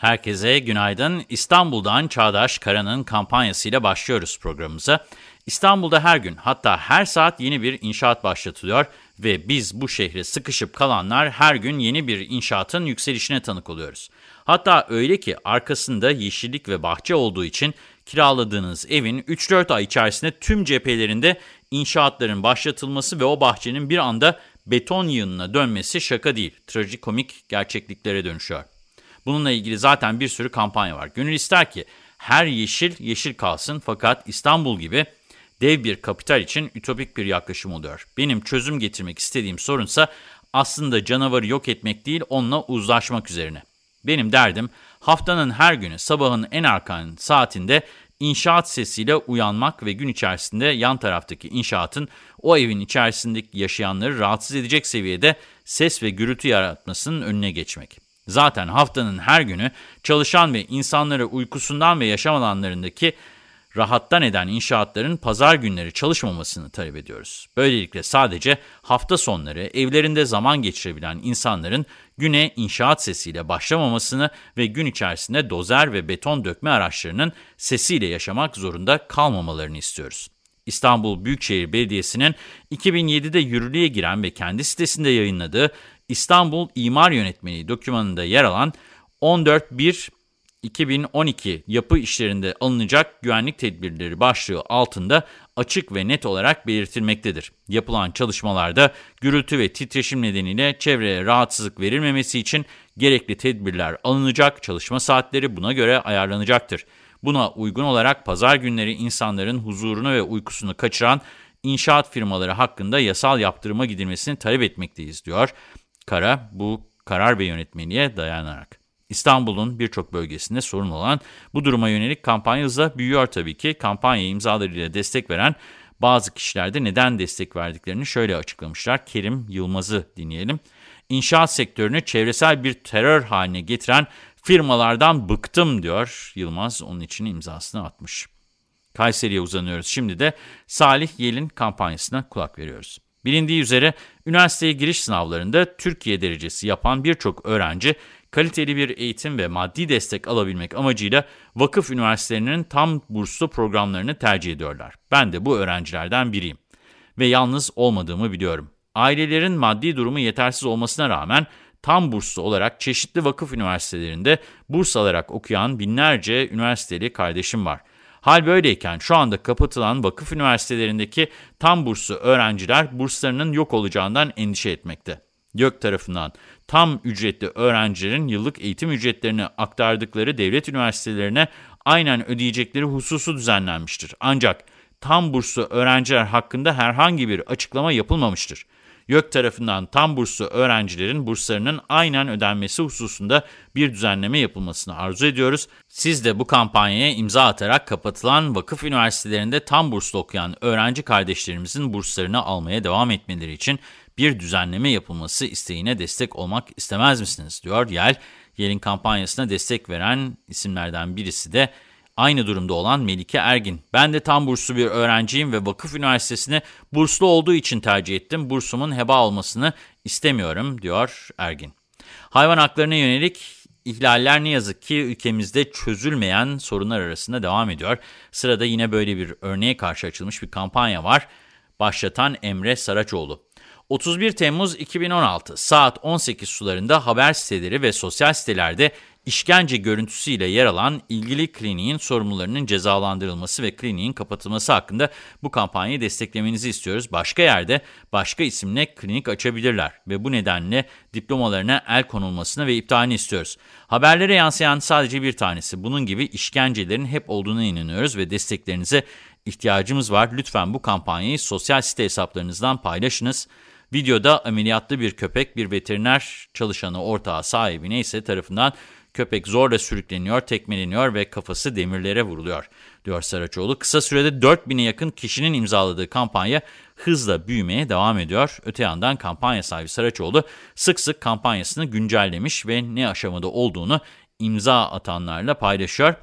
Herkese günaydın. İstanbul'dan Çağdaş Kara'nın kampanyasıyla başlıyoruz programımıza. İstanbul'da her gün hatta her saat yeni bir inşaat başlatılıyor ve biz bu şehre sıkışıp kalanlar her gün yeni bir inşaatın yükselişine tanık oluyoruz. Hatta öyle ki arkasında yeşillik ve bahçe olduğu için kiraladığınız evin 3-4 ay içerisinde tüm cephelerinde inşaatların başlatılması ve o bahçenin bir anda beton yığınına dönmesi şaka değil. Trajikomik gerçekliklere dönüşüyor. Bununla ilgili zaten bir sürü kampanya var. Gönül ister ki her yeşil yeşil kalsın fakat İstanbul gibi dev bir kapital için ütopik bir yaklaşım oluyor. Benim çözüm getirmek istediğim sorunsa aslında canavarı yok etmek değil onunla uzlaşmak üzerine. Benim derdim haftanın her günü sabahın en erken saatinde inşaat sesiyle uyanmak ve gün içerisinde yan taraftaki inşaatın o evin içerisindeki yaşayanları rahatsız edecek seviyede ses ve gürültü yaratmasının önüne geçmek. Zaten haftanın her günü çalışan ve insanları uykusundan ve yaşam alanlarındaki rahattan eden inşaatların pazar günleri çalışmamasını talep ediyoruz. Böylelikle sadece hafta sonları evlerinde zaman geçirebilen insanların güne inşaat sesiyle başlamamasını ve gün içerisinde dozer ve beton dökme araçlarının sesiyle yaşamak zorunda kalmamalarını istiyoruz. İstanbul Büyükşehir Belediyesi'nin 2007'de yürürlüğe giren ve kendi sitesinde yayınladığı İstanbul İmar Yönetmeliği dokümanında yer alan 14.1.2012 yapı işlerinde alınacak güvenlik tedbirleri başlığı altında açık ve net olarak belirtilmektedir. Yapılan çalışmalarda gürültü ve titreşim nedeniyle çevreye rahatsızlık verilmemesi için gerekli tedbirler alınacak, çalışma saatleri buna göre ayarlanacaktır. Buna uygun olarak pazar günleri insanların huzurunu ve uykusunu kaçıran inşaat firmaları hakkında yasal yaptırıma gidilmesini talep etmekteyiz, diyor Kara bu karar ve yönetmeliğe dayanarak. İstanbul'un birçok bölgesinde sorun olan bu duruma yönelik kampanya hızla büyüyor tabii ki. Kampanya imzalarıyla destek veren bazı kişiler de neden destek verdiklerini şöyle açıklamışlar. Kerim Yılmaz'ı dinleyelim. İnşaat sektörünü çevresel bir terör haline getiren firmalardan bıktım diyor Yılmaz. Onun için imzasını atmış. Kayseri'ye uzanıyoruz. Şimdi de Salih Yel'in kampanyasına kulak veriyoruz. Bilindiği üzere üniversiteye giriş sınavlarında Türkiye derecesi yapan birçok öğrenci kaliteli bir eğitim ve maddi destek alabilmek amacıyla vakıf üniversitelerinin tam burslu programlarını tercih ediyorlar. Ben de bu öğrencilerden biriyim ve yalnız olmadığımı biliyorum. Ailelerin maddi durumu yetersiz olmasına rağmen tam burslu olarak çeşitli vakıf üniversitelerinde burs alarak okuyan binlerce üniversiteli kardeşim var. Hal böyleyken şu anda kapatılan vakıf üniversitelerindeki tam burslu öğrenciler burslarının yok olacağından endişe etmekte. YÖK tarafından tam ücretli öğrencilerin yıllık eğitim ücretlerini aktardıkları devlet üniversitelerine aynen ödeyecekleri hususu düzenlenmiştir. Ancak tam burslu öğrenciler hakkında herhangi bir açıklama yapılmamıştır. YÖK tarafından tam burslu öğrencilerin burslarının aynen ödenmesi hususunda bir düzenleme yapılmasını arzu ediyoruz. Siz de bu kampanyaya imza atarak kapatılan vakıf üniversitelerinde tam burslu okuyan öğrenci kardeşlerimizin burslarını almaya devam etmeleri için bir düzenleme yapılması isteğine destek olmak istemez misiniz, diyor Yel. Yel'in kampanyasına destek veren isimlerden birisi de Aynı durumda olan Melike Ergin. Ben de tam burslu bir öğrenciyim ve vakıf üniversitesini burslu olduğu için tercih ettim. Bursumun heba olmasını istemiyorum diyor Ergin. Hayvan haklarına yönelik ihlaller ne yazık ki ülkemizde çözülmeyen sorunlar arasında devam ediyor. Sırada yine böyle bir örneğe karşı açılmış bir kampanya var. Başlatan Emre Saraçoğlu. 31 Temmuz 2016 saat 18 sularında haber siteleri ve sosyal sitelerde işkence görüntüsüyle yer alan ilgili kliniğin sorumlularının cezalandırılması ve kliniğin kapatılması hakkında bu kampanyayı desteklemenizi istiyoruz. Başka yerde başka isimle klinik açabilirler ve bu nedenle diplomalarına el konulmasını ve iptalini istiyoruz. Haberlere yansıyan sadece bir tanesi. Bunun gibi işkencelerin hep olduğuna inanıyoruz ve desteklerinize ihtiyacımız var. Lütfen bu kampanyayı sosyal site hesaplarınızdan paylaşınız. Videoda ameliyatlı bir köpek bir veteriner çalışanı ortağı sahibi neyse tarafından Köpek zorla sürükleniyor, tekmeleniyor ve kafası demirlere vuruluyor, diyor Saraçoğlu. Kısa sürede 4000'e yakın kişinin imzaladığı kampanya hızla büyümeye devam ediyor. Öte yandan kampanya sahibi Saraçoğlu sık sık kampanyasını güncellemiş ve ne aşamada olduğunu imza atanlarla paylaşıyor.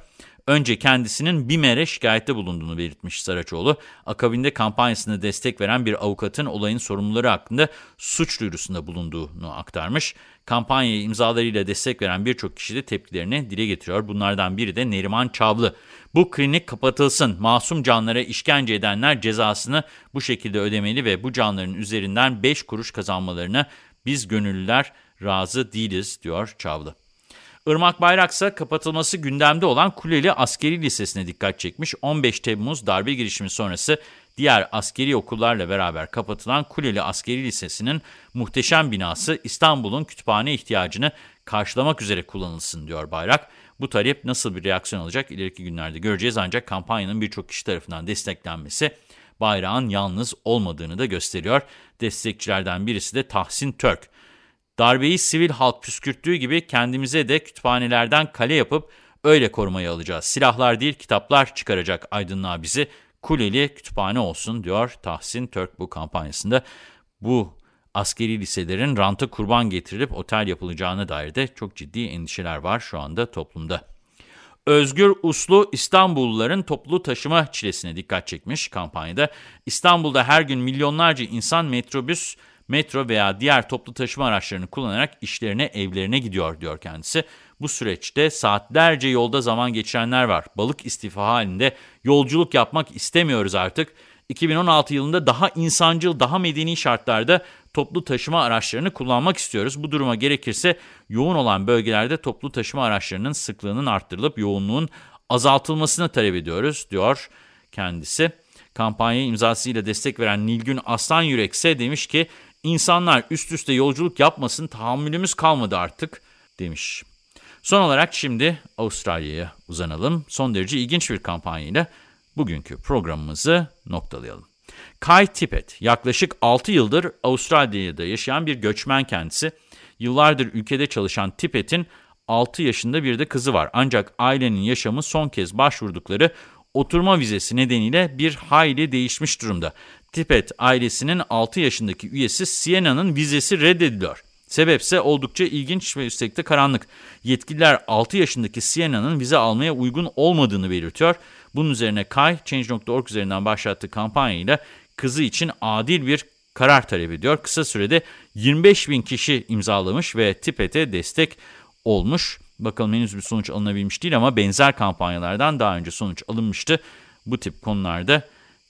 Önce kendisinin BİMER'e şikayette bulunduğunu belirtmiş Saraçoğlu. Akabinde kampanyasına destek veren bir avukatın olayın sorumluları hakkında suç duyurusunda bulunduğunu aktarmış. Kampanyaya imzalarıyla destek veren birçok kişi de tepkilerini dile getiriyor. Bunlardan biri de Neriman Çavlı. Bu klinik kapatılsın, masum canlara işkence edenler cezasını bu şekilde ödemeli ve bu canların üzerinden 5 kuruş kazanmalarına biz gönüllüler razı değiliz, diyor Çavlı. Irmak Bayraksa kapatılması gündemde olan Kuleli Askeri Lisesi'ne dikkat çekmiş. 15 Temmuz darbe girişimi sonrası diğer askeri okullarla beraber kapatılan Kuleli Askeri Lisesi'nin muhteşem binası İstanbul'un kütüphane ihtiyacını karşılamak üzere kullanılsın diyor Bayrak. Bu talep nasıl bir reaksiyon alacak ileriki günlerde göreceğiz ancak kampanyanın birçok kişi tarafından desteklenmesi bayrağın yalnız olmadığını da gösteriyor. Destekçilerden birisi de Tahsin Türk. Darbeyi sivil halk püskürttüğü gibi kendimize de kütüphanelerden kale yapıp öyle korumayı alacağız. Silahlar değil kitaplar çıkaracak aydınlığa bizi. Kuleli kütüphane olsun diyor Tahsin Türk bu kampanyasında. Bu askeri liselerin ranta kurban getirilip otel yapılacağına dair de çok ciddi endişeler var şu anda toplumda. Özgür Uslu İstanbulluların toplu taşıma çilesine dikkat çekmiş kampanyada. İstanbul'da her gün milyonlarca insan metrobüs, metro veya diğer toplu taşıma araçlarını kullanarak işlerine, evlerine gidiyor diyor kendisi. Bu süreçte saatlerce yolda zaman geçirenler var. Balık istifa halinde yolculuk yapmak istemiyoruz artık. 2016 yılında daha insancıl, daha medeni şartlarda toplu taşıma araçlarını kullanmak istiyoruz. Bu duruma gerekirse yoğun olan bölgelerde toplu taşıma araçlarının sıklığının arttırılıp yoğunluğun azaltılmasını talep ediyoruz, diyor kendisi. Kampanya imzasıyla destek veren Nilgün Aslan Yürek demiş ki, insanlar üst üste yolculuk yapmasın tahammülümüz kalmadı artık, demiş. Son olarak şimdi Avustralya'ya uzanalım. Son derece ilginç bir kampanyayla bugünkü programımızı noktalayalım. Kai Tippett yaklaşık 6 yıldır Avustralya'da yaşayan bir göçmen kendisi. Yıllardır ülkede çalışan Tippett'in 6 yaşında bir de kızı var. Ancak ailenin yaşamı son kez başvurdukları oturma vizesi nedeniyle bir hayli değişmiş durumda. Tippett ailesinin 6 yaşındaki üyesi Sienna'nın vizesi reddediliyor. Sebepse oldukça ilginç ve üstelik de karanlık. Yetkililer 6 yaşındaki Sienna'nın vize almaya uygun olmadığını belirtiyor. Bunun üzerine Kay, Change.org üzerinden başlattığı kampanyayla kızı için adil bir karar talep ediyor. Kısa sürede 25 bin kişi imzalamış ve Tipet'e destek olmuş. Bakalım henüz bir sonuç alınabilmiş değil ama benzer kampanyalardan daha önce sonuç alınmıştı. Bu tip konularda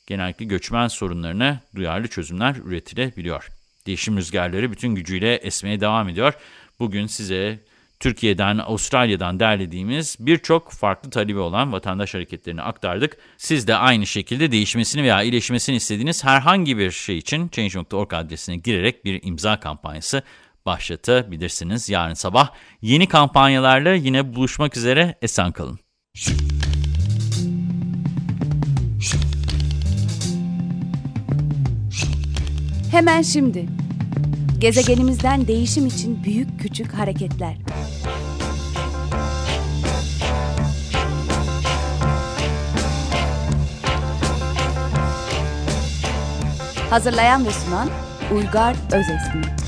genellikle göçmen sorunlarına duyarlı çözümler üretilebiliyor. Değişim rüzgarları bütün gücüyle esmeye devam ediyor. Bugün size Türkiye'den, Avustralya'dan derlediğimiz birçok farklı talebi olan vatandaş hareketlerini aktardık. Siz de aynı şekilde değişmesini veya iyileşmesini istediğiniz herhangi bir şey için Change.org adresine girerek bir imza kampanyası başlatabilirsiniz. Yarın sabah yeni kampanyalarla yine buluşmak üzere. Esen kalın. Hemen şimdi. Gezegenimizden değişim için büyük küçük hareketler. Hazırlayan ve sunan Uygar Özesmi.